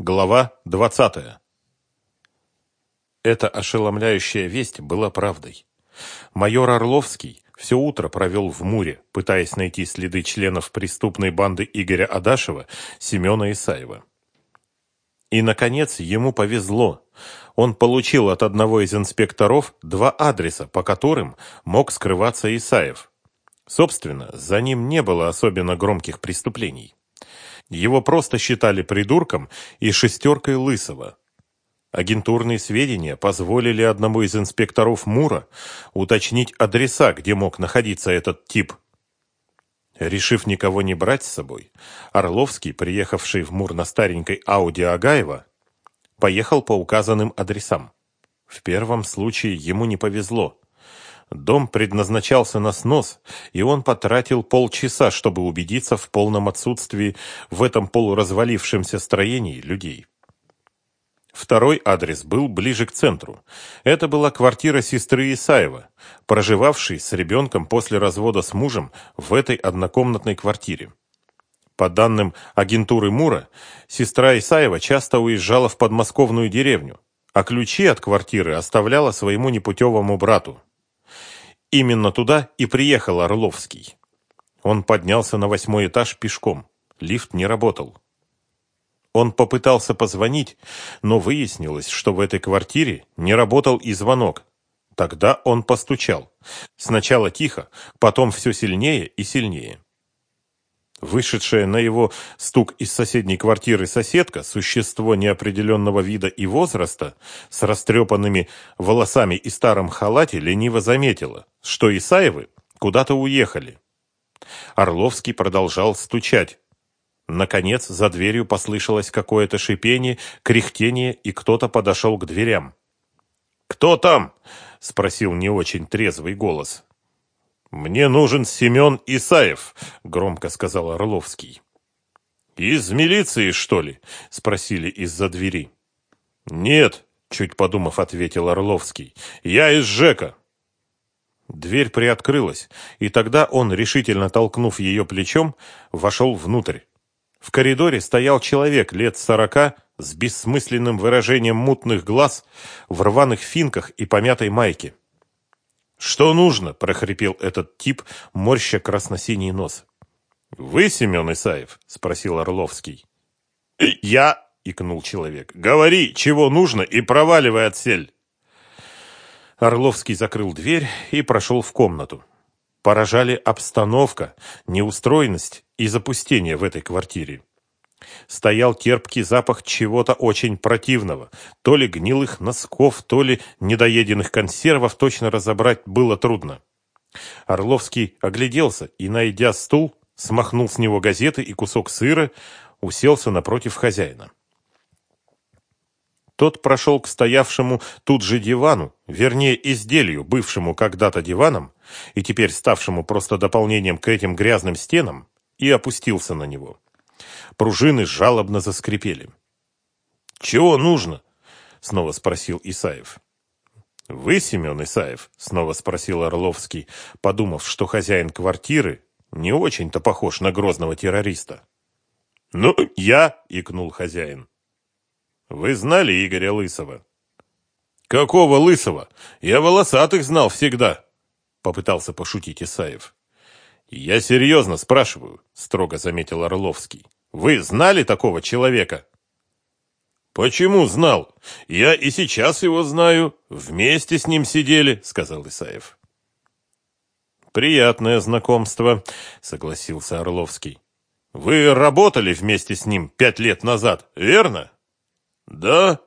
Глава 20. Эта ошеломляющая весть была правдой. Майор Орловский все утро провел в Муре, пытаясь найти следы членов преступной банды Игоря Адашева, Семена Исаева. И, наконец, ему повезло. Он получил от одного из инспекторов два адреса, по которым мог скрываться Исаев. Собственно, за ним не было особенно громких преступлений. Его просто считали придурком и шестеркой Лысого. Агентурные сведения позволили одному из инспекторов Мура уточнить адреса, где мог находиться этот тип. Решив никого не брать с собой, Орловский, приехавший в Мур на старенькой Ауди Агаева, поехал по указанным адресам. В первом случае ему не повезло. Дом предназначался на снос, и он потратил полчаса, чтобы убедиться в полном отсутствии в этом полуразвалившемся строении людей. Второй адрес был ближе к центру. Это была квартира сестры Исаева, проживавшей с ребенком после развода с мужем в этой однокомнатной квартире. По данным агентуры Мура, сестра Исаева часто уезжала в подмосковную деревню, а ключи от квартиры оставляла своему непутевому брату. Именно туда и приехал Орловский. Он поднялся на восьмой этаж пешком. Лифт не работал. Он попытался позвонить, но выяснилось, что в этой квартире не работал и звонок. Тогда он постучал. Сначала тихо, потом все сильнее и сильнее. Вышедшая на его стук из соседней квартиры соседка, существо неопределенного вида и возраста, с растрепанными волосами и старом халате, лениво заметила, что Исаевы куда-то уехали. Орловский продолжал стучать. Наконец, за дверью послышалось какое-то шипение, кряхтение, и кто-то подошел к дверям. «Кто там?» — спросил не очень трезвый голос. «Мне нужен Семен Исаев», — громко сказал Орловский. «Из милиции, что ли?» — спросили из-за двери. «Нет», — чуть подумав, ответил Орловский. «Я из ЖЭКа». Дверь приоткрылась, и тогда он, решительно толкнув ее плечом, вошел внутрь. В коридоре стоял человек лет сорока с бессмысленным выражением мутных глаз, в рваных финках и помятой майке. «Что нужно?» – прохрипел этот тип, морща красно-синий нос. «Вы Семен Исаев?» – спросил Орловский. «Я!» – икнул человек. «Говори, чего нужно, и проваливай отсель!» Орловский закрыл дверь и прошел в комнату. Поражали обстановка, неустроенность и запустение в этой квартире. Стоял терпкий запах чего-то очень противного. То ли гнилых носков, то ли недоеденных консервов точно разобрать было трудно. Орловский огляделся и, найдя стул, смахнул с него газеты и кусок сыра, уселся напротив хозяина. Тот прошел к стоявшему тут же дивану, вернее изделию, бывшему когда-то диваном, и теперь ставшему просто дополнением к этим грязным стенам, и опустился на него. Пружины жалобно заскрипели. «Чего нужно?» — снова спросил Исаев. «Вы, Семен Исаев?» — снова спросил Орловский, подумав, что хозяин квартиры не очень-то похож на грозного террориста. «Ну, я!» — икнул хозяин. «Вы знали Игоря Лысого?» «Какого Лысого? Я волосатых знал всегда!» — попытался пошутить Исаев. «Я серьезно спрашиваю», — строго заметил Орловский. Вы знали такого человека? Почему знал? Я и сейчас его знаю. Вместе с ним сидели, сказал Исаев. Приятное знакомство, согласился Орловский. Вы работали вместе с ним пять лет назад, верно? Да,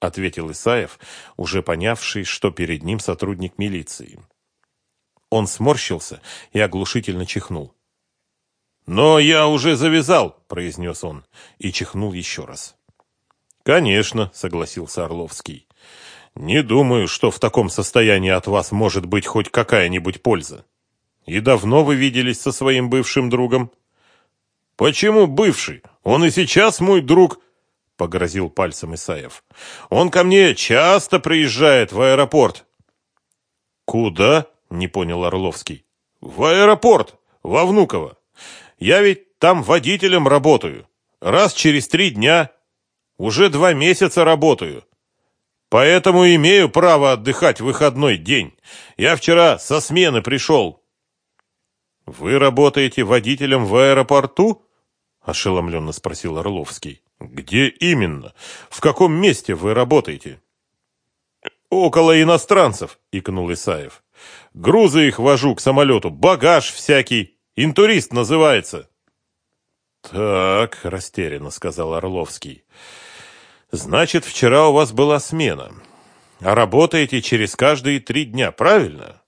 ответил Исаев, уже понявший, что перед ним сотрудник милиции. Он сморщился и оглушительно чихнул. «Но я уже завязал», — произнес он и чихнул еще раз. «Конечно», — согласился Орловский. «Не думаю, что в таком состоянии от вас может быть хоть какая-нибудь польза. И давно вы виделись со своим бывшим другом?» «Почему бывший? Он и сейчас мой друг», — погрозил пальцем Исаев. «Он ко мне часто приезжает в аэропорт». «Куда?» — не понял Орловский. «В аэропорт, во Внуково. Я ведь там водителем работаю. Раз через три дня. Уже два месяца работаю. Поэтому имею право отдыхать выходной день. Я вчера со смены пришел. Вы работаете водителем в аэропорту? Ошеломленно спросил Орловский. Где именно? В каком месте вы работаете? Около иностранцев, икнул Исаев. Грузы их вожу к самолету, багаж всякий. Интурист называется. Так, растерянно сказал Орловский. Значит, вчера у вас была смена. А работаете через каждые три дня, правильно?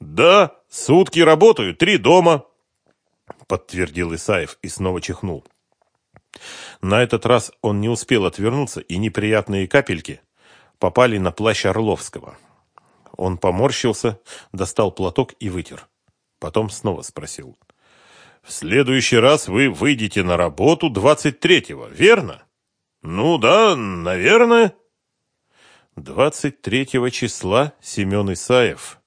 Да, сутки работаю, три дома, подтвердил Исаев и снова чихнул. На этот раз он не успел отвернуться, и неприятные капельки попали на плащ Орловского. Он поморщился, достал платок и вытер. Потом снова спросил. «В следующий раз вы выйдете на работу 23-го, верно?» «Ну да, наверное». 23 числа Семен Исаев,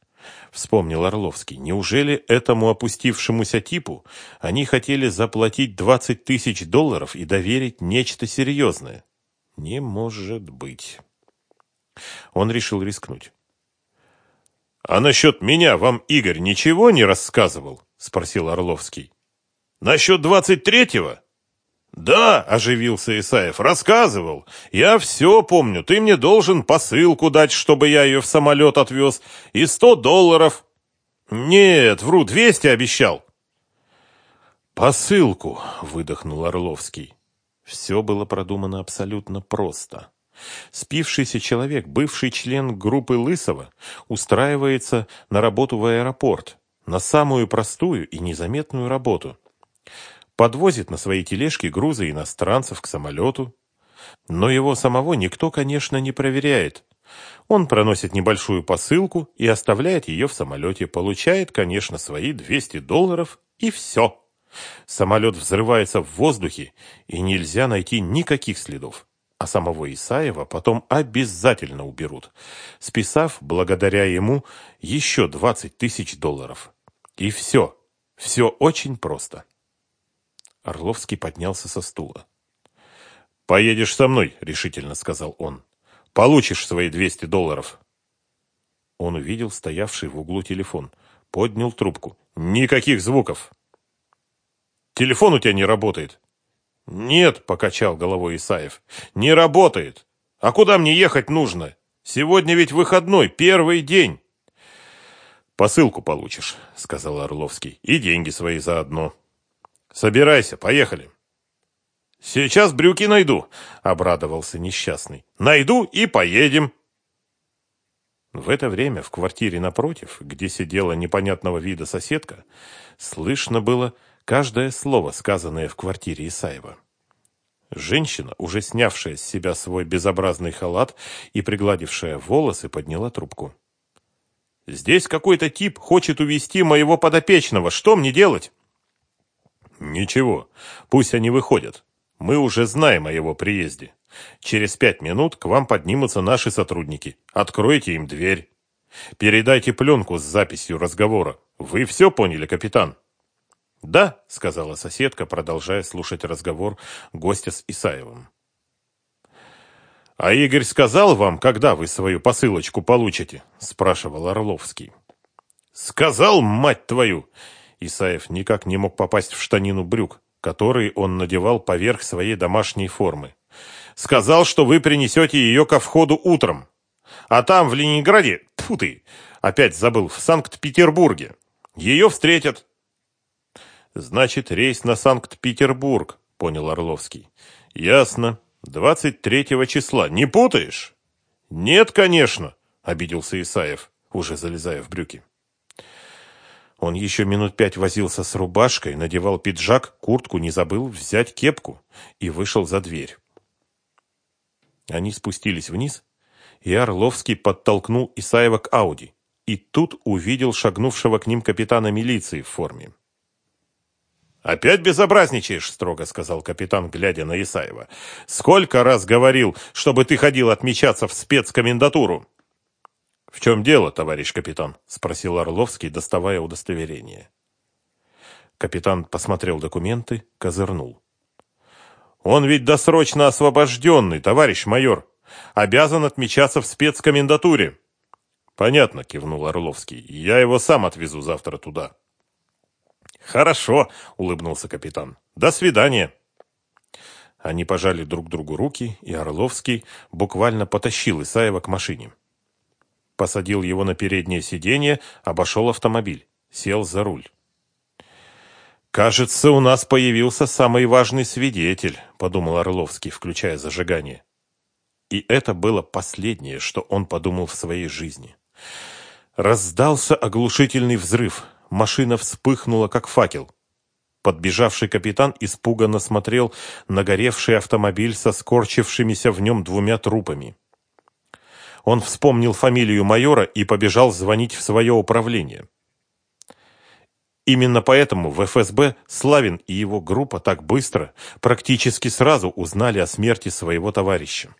вспомнил Орловский. Неужели этому опустившемуся типу они хотели заплатить 20 тысяч долларов и доверить нечто серьезное? Не может быть. Он решил рискнуть. «А насчет меня вам Игорь ничего не рассказывал?» — спросил Орловский. «Насчет двадцать третьего?» «Да», — оживился Исаев, — «рассказывал. Я все помню. Ты мне должен посылку дать, чтобы я ее в самолет отвез. И сто долларов». «Нет, вру, двести обещал». «Посылку», — выдохнул Орловский. Все было продумано абсолютно просто. Спившийся человек, бывший член группы Лысого, устраивается на работу в аэропорт, на самую простую и незаметную работу. Подвозит на своей тележке грузы иностранцев к самолету. Но его самого никто, конечно, не проверяет. Он проносит небольшую посылку и оставляет ее в самолете, получает, конечно, свои 200 долларов и все. Самолет взрывается в воздухе, и нельзя найти никаких следов а самого Исаева потом обязательно уберут, списав благодаря ему еще 20 тысяч долларов. И все, все очень просто. Орловский поднялся со стула. «Поедешь со мной», — решительно сказал он. «Получишь свои 200 долларов». Он увидел стоявший в углу телефон, поднял трубку. «Никаких звуков!» «Телефон у тебя не работает», «Нет», — покачал головой Исаев, — «не работает. А куда мне ехать нужно? Сегодня ведь выходной, первый день». «Посылку получишь», — сказал Орловский, — «и деньги свои заодно». «Собирайся, поехали». «Сейчас брюки найду», — обрадовался несчастный. «Найду и поедем». В это время в квартире напротив, где сидела непонятного вида соседка, слышно было каждое слово, сказанное в квартире Исаева. Женщина, уже снявшая с себя свой безобразный халат и пригладившая волосы, подняла трубку. «Здесь какой-то тип хочет увести моего подопечного. Что мне делать?» «Ничего, пусть они выходят. Мы уже знаем о его приезде. Через пять минут к вам поднимутся наши сотрудники. Откройте им дверь. Передайте пленку с записью разговора. Вы все поняли, капитан?» «Да», — сказала соседка, продолжая слушать разговор гостя с Исаевым. «А Игорь сказал вам, когда вы свою посылочку получите?» — спрашивал Орловский. «Сказал, мать твою!» Исаев никак не мог попасть в штанину брюк, которые он надевал поверх своей домашней формы. «Сказал, что вы принесете ее ко входу утром. А там, в Ленинграде, тьфу ты, опять забыл, в Санкт-Петербурге, ее встретят, Значит, рейс на Санкт-Петербург, понял Орловский. Ясно. Двадцать третьего числа. Не путаешь? Нет, конечно, обиделся Исаев, уже залезая в брюки. Он еще минут пять возился с рубашкой, надевал пиджак, куртку, не забыл взять кепку и вышел за дверь. Они спустились вниз, и Орловский подтолкнул Исаева к Ауди. И тут увидел шагнувшего к ним капитана милиции в форме. «Опять безобразничаешь», — строго сказал капитан, глядя на Исаева. «Сколько раз говорил, чтобы ты ходил отмечаться в спецкомендатуру?» «В чем дело, товарищ капитан?» — спросил Орловский, доставая удостоверение. Капитан посмотрел документы, козырнул. Он ведь досрочно освобожденный, товарищ майор. Обязан отмечаться в спецкомендатуре. Понятно, кивнул Орловский. Я его сам отвезу завтра туда. Хорошо, улыбнулся капитан. До свидания. Они пожали друг другу руки, и Орловский буквально потащил Исаева к машине. Посадил его на переднее сиденье, обошел автомобиль, сел за руль. «Кажется, у нас появился самый важный свидетель», — подумал Орловский, включая зажигание. И это было последнее, что он подумал в своей жизни. Раздался оглушительный взрыв. Машина вспыхнула, как факел. Подбежавший капитан испуганно смотрел на горевший автомобиль со скорчившимися в нем двумя трупами. Он вспомнил фамилию майора и побежал звонить в свое управление. Именно поэтому в ФСБ Славин и его группа так быстро, практически сразу узнали о смерти своего товарища.